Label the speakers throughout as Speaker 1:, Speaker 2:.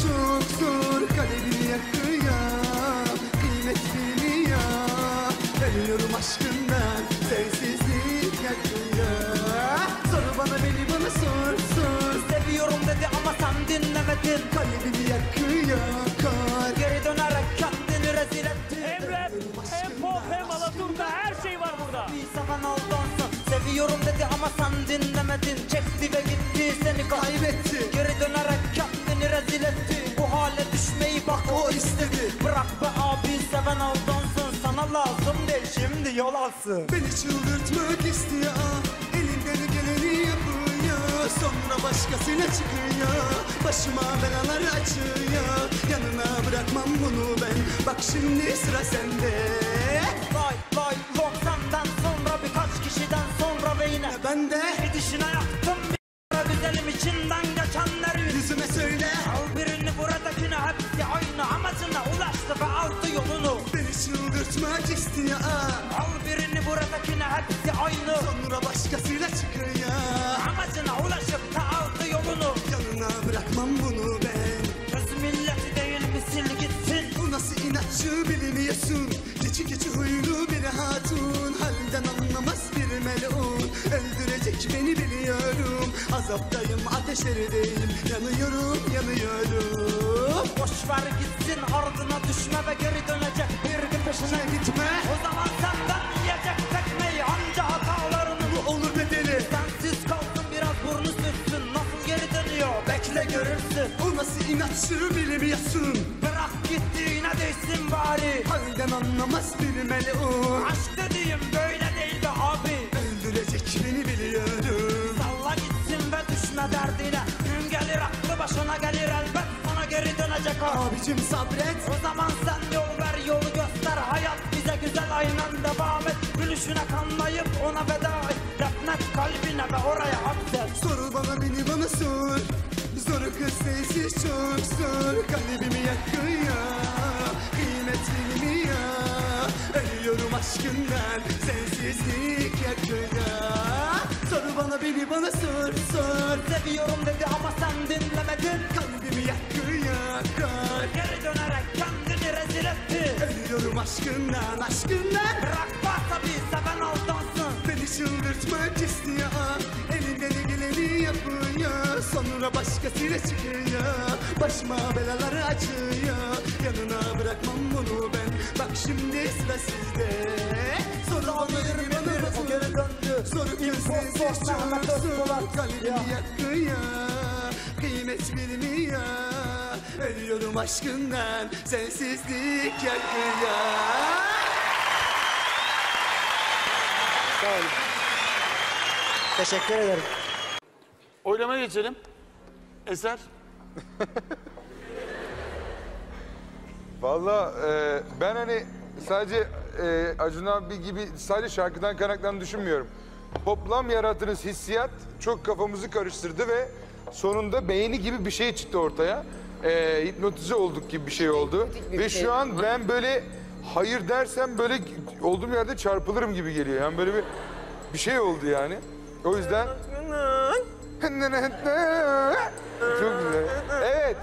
Speaker 1: zor Kalbimi yakıyor Kıymet bilmiyor Ölüyorum aşkından Sensizlik yakıyor. Sor bana beni bana sor sor.
Speaker 2: Seviyorum dedi ama sen dinlemedin.
Speaker 1: Kalbimi yakıyor kor
Speaker 2: Geri dönerek kendini rezil ettin.
Speaker 3: Hem rap, hem pop, hem alaturka her şey var burada.
Speaker 2: Bir seven aldansın Seviyorum dedi ama sen dinlemedin. Çekti ve gitti seni kaybetti kendini rezil etti Bu hale düşmeyi bak o istedi. Bırak be abi seven aldansın Sana lazım değil şimdi yol alsın.
Speaker 1: Beni çıldırtmak istiyor Elinden geleni yapıyor. Sonra başkasıyla çıkıyor Başıma belalar açıyor. Yanına bırakmam bunu ben Bak şimdi sıra sende istiyor
Speaker 2: Al birini buradakine hepsi aynı.
Speaker 1: Sonra başkasıyla çıkıyor
Speaker 2: Amacına ulaşıp da aldı yolunu.
Speaker 1: Yanına bırakmam bunu ben.
Speaker 2: Kız milleti değil misil gitsin.
Speaker 1: Bu nasıl inatçı bilmiyorsun. Keçi keçi huylu bir hatun. Halden anlamaz bir melun. Öldürecek beni biliyorum. Azaptayım ateşlerdeyim. Yanıyorum yanıyorum.
Speaker 2: Boş ver gitsin ardına düşme ve geri dönecek
Speaker 1: inatçı bilmiyorsun
Speaker 2: Bırak gittiğine değsin bari.
Speaker 1: Halden anlamaz bir melun
Speaker 2: Aşk dediğim böyle değil be abi.
Speaker 1: Öldürecek beni biliyorum
Speaker 2: Salla gitsin ve düşme derdine. Gün gelir aklı başına gelir elbet. Sana geri dönecek o.
Speaker 1: Abicim sabret.
Speaker 2: O zaman sen yol ver yolu göster. Hayat bize güzel aynen devam et. Gülüşüne kanmayıp ona veda et. Defnet kalbine ve oraya akset
Speaker 1: Sor bana beni bana sor Zor kız sensiz çok zor. Kalbimi yakıyor Kıymet bilmiyor Ölüyorum aşkından Sensizlik yakıyor. Sor bana beni bana sor sor.
Speaker 2: Seviyorum dedi ama sen dinlemedin.
Speaker 1: Kalbimi yakıyor kor.
Speaker 2: Geri dönerek kendini rezil etti.
Speaker 1: Ölüyorum aşkından aşkından
Speaker 2: Bırak bak tabi seven aldansın
Speaker 1: Beni çıldırtmak istiyor. Elinden geleni yapıyor Sonra başkasıyla çıkıyor. Başıma belaları açıyor. Yanına bırakmam bunu ben. Bak şimdi sıra sizde. Sonra bana beni bana
Speaker 2: o geri döndü.
Speaker 1: Soru kimsesiz çok zor. Kalbimi yakıyor. Kıymet bilmiyor. Ölüyorum aşkından. Sensizlik yakıyor.
Speaker 4: Teşekkür ederim.
Speaker 5: Oylamaya geçelim. Eser.
Speaker 6: Valla e, ben hani sadece e, Acun abi gibi sadece şarkıdan kaynaklandığını düşünmüyorum. Toplam yarattığınız hissiyat çok kafamızı karıştırdı ve sonunda beğeni gibi bir şey çıktı ortaya. E, hipnotize olduk gibi bir şey oldu. Ve şu an ben böyle hayır dersem böyle olduğum yerde çarpılırım gibi geliyor. Yani böyle bir bir şey oldu yani. O yüzden çok güzel. Evet.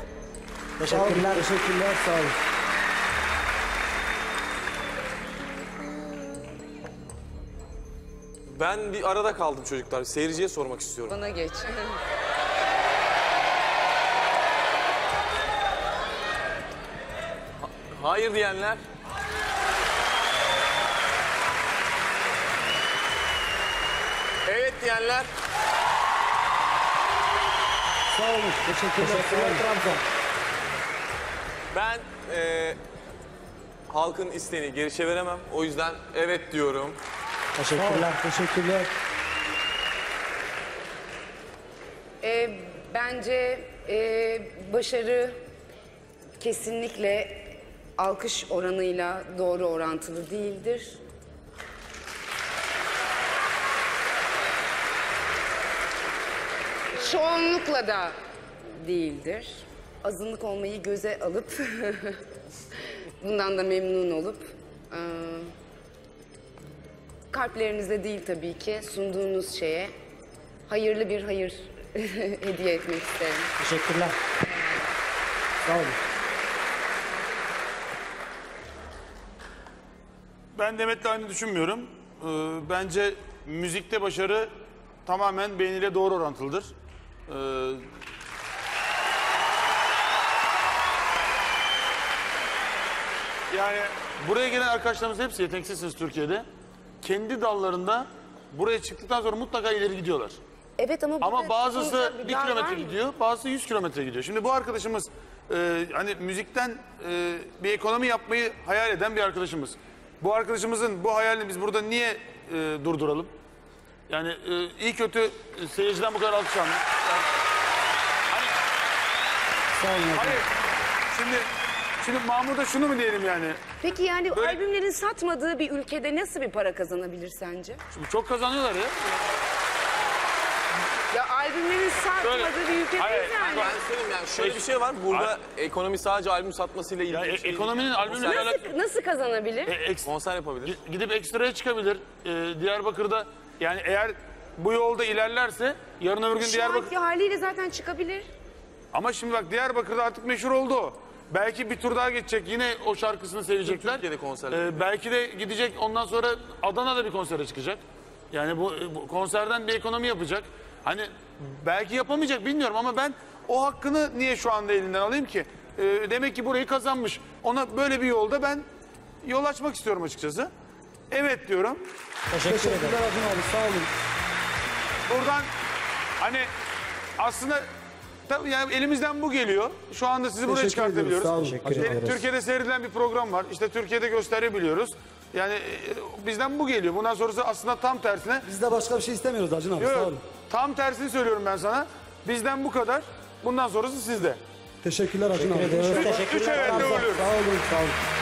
Speaker 4: Teşekkürler. Teşekkürler. Sağ olun.
Speaker 7: Ben bir arada kaldım çocuklar. Seyirciye sormak istiyorum.
Speaker 8: Bana geç.
Speaker 7: Hayır diyenler. Evet diyenler.
Speaker 4: Sağ olun. Teşekkürler. Teşekkürler Trabzon.
Speaker 7: Ben eee, halkın isteğini geri çeviremem. O yüzden evet diyorum.
Speaker 4: Teşekkürler. Teşekkürler.
Speaker 8: Ee, bence e, başarı kesinlikle alkış oranıyla doğru orantılı değildir. Çoğunlukla da değildir. Azınlık olmayı göze alıp bundan da memnun olup e, kalplerinizde değil tabii ki sunduğunuz şeye hayırlı bir hayır hediye etmek isterim.
Speaker 4: Teşekkürler. Sağ olun.
Speaker 5: Ben Demet'le aynı düşünmüyorum. Ee, bence müzikte başarı tamamen beğeniyle doğru orantılıdır. Ee, yani buraya gelen arkadaşlarımız hepsi yeteneksizsiniz Türkiye'de. Kendi dallarında buraya çıktıktan sonra mutlaka ileri gidiyorlar.
Speaker 8: Evet ama,
Speaker 5: Ama
Speaker 8: burada
Speaker 5: bazısı bir
Speaker 8: var
Speaker 5: kilometre
Speaker 8: mı?
Speaker 5: gidiyor, bazısı 100 kilometre gidiyor. Şimdi bu arkadaşımız e, hani müzikten e, bir ekonomi yapmayı hayal eden bir arkadaşımız. Bu arkadaşımızın bu hayalini biz burada niye e, durduralım? Yani e, iyi kötü e, seyirciden bu kadar alkış almış. Yani, hani,
Speaker 4: hocam.
Speaker 5: hayır, şimdi, şimdi Mahmut'a şunu mu diyelim yani?
Speaker 8: Peki yani
Speaker 5: Böyle-
Speaker 8: albümlerin satmadığı bir ülkede nasıl bir para kazanabilir sence?
Speaker 5: Şimdi çok kazanıyorlar ya.
Speaker 8: Ya albümlerin satmadığı bir ülkedeyiz
Speaker 5: Hayır,
Speaker 8: yani.
Speaker 7: Ben söyleyeyim yani şöyle bir şey var. Burada ekonomi sadece albüm satmasıyla ilgili.
Speaker 5: Ya, e-
Speaker 7: bir şey
Speaker 5: ekonominin
Speaker 7: değil.
Speaker 5: albümle
Speaker 7: konser,
Speaker 5: alakalı-
Speaker 8: Nasıl, nasıl kazanabilir?
Speaker 5: E, eks-
Speaker 7: konser yapabilir.
Speaker 5: Gi- Gidip ekstraya çıkabilir. Ee, Diyarbakır'da yani eğer bu yolda ilerlerse yarın öbür gün
Speaker 8: Şu
Speaker 5: Diyarbakır...
Speaker 8: anki haliyle zaten çıkabilir.
Speaker 5: Ama şimdi bak Diyarbakır'da artık meşhur oldu o. Belki bir tur daha geçecek yine o şarkısını sevecekler.
Speaker 7: Türkiye'de konserler.
Speaker 5: Ee, belki de gidecek ondan sonra Adana'da bir konsere çıkacak. Yani bu, bu konserden bir ekonomi yapacak. Hani belki yapamayacak bilmiyorum ama ben o hakkını niye şu anda elinden alayım ki? Ee, demek ki burayı kazanmış. Ona böyle bir yolda ben yol açmak istiyorum açıkçası. Evet diyorum.
Speaker 4: Teşekkürler Acun abi. Sağ olun.
Speaker 5: Buradan hani aslında tabii yani elimizden bu geliyor. Şu anda sizi buraya
Speaker 4: Teşekkür ediyoruz,
Speaker 5: çıkartabiliyoruz.
Speaker 4: sağ olun.
Speaker 5: Teşekkür
Speaker 4: Teşekkür
Speaker 5: ederiz. Türkiye'de seyredilen bir program var. İşte Türkiye'de gösterebiliyoruz. Yani e, bizden bu geliyor. Bundan sonrası aslında tam tersine.
Speaker 4: Biz de başka bir şey istemiyoruz Acun abi.
Speaker 5: Yok,
Speaker 4: Sağ olun.
Speaker 5: tam tersini söylüyorum ben sana. Bizden bu kadar. Bundan sonrası sizde.
Speaker 4: Teşekkürler Acun abi.
Speaker 5: Üç evet de uğurluyoruz.
Speaker 4: Sağ olun. Sağ olun.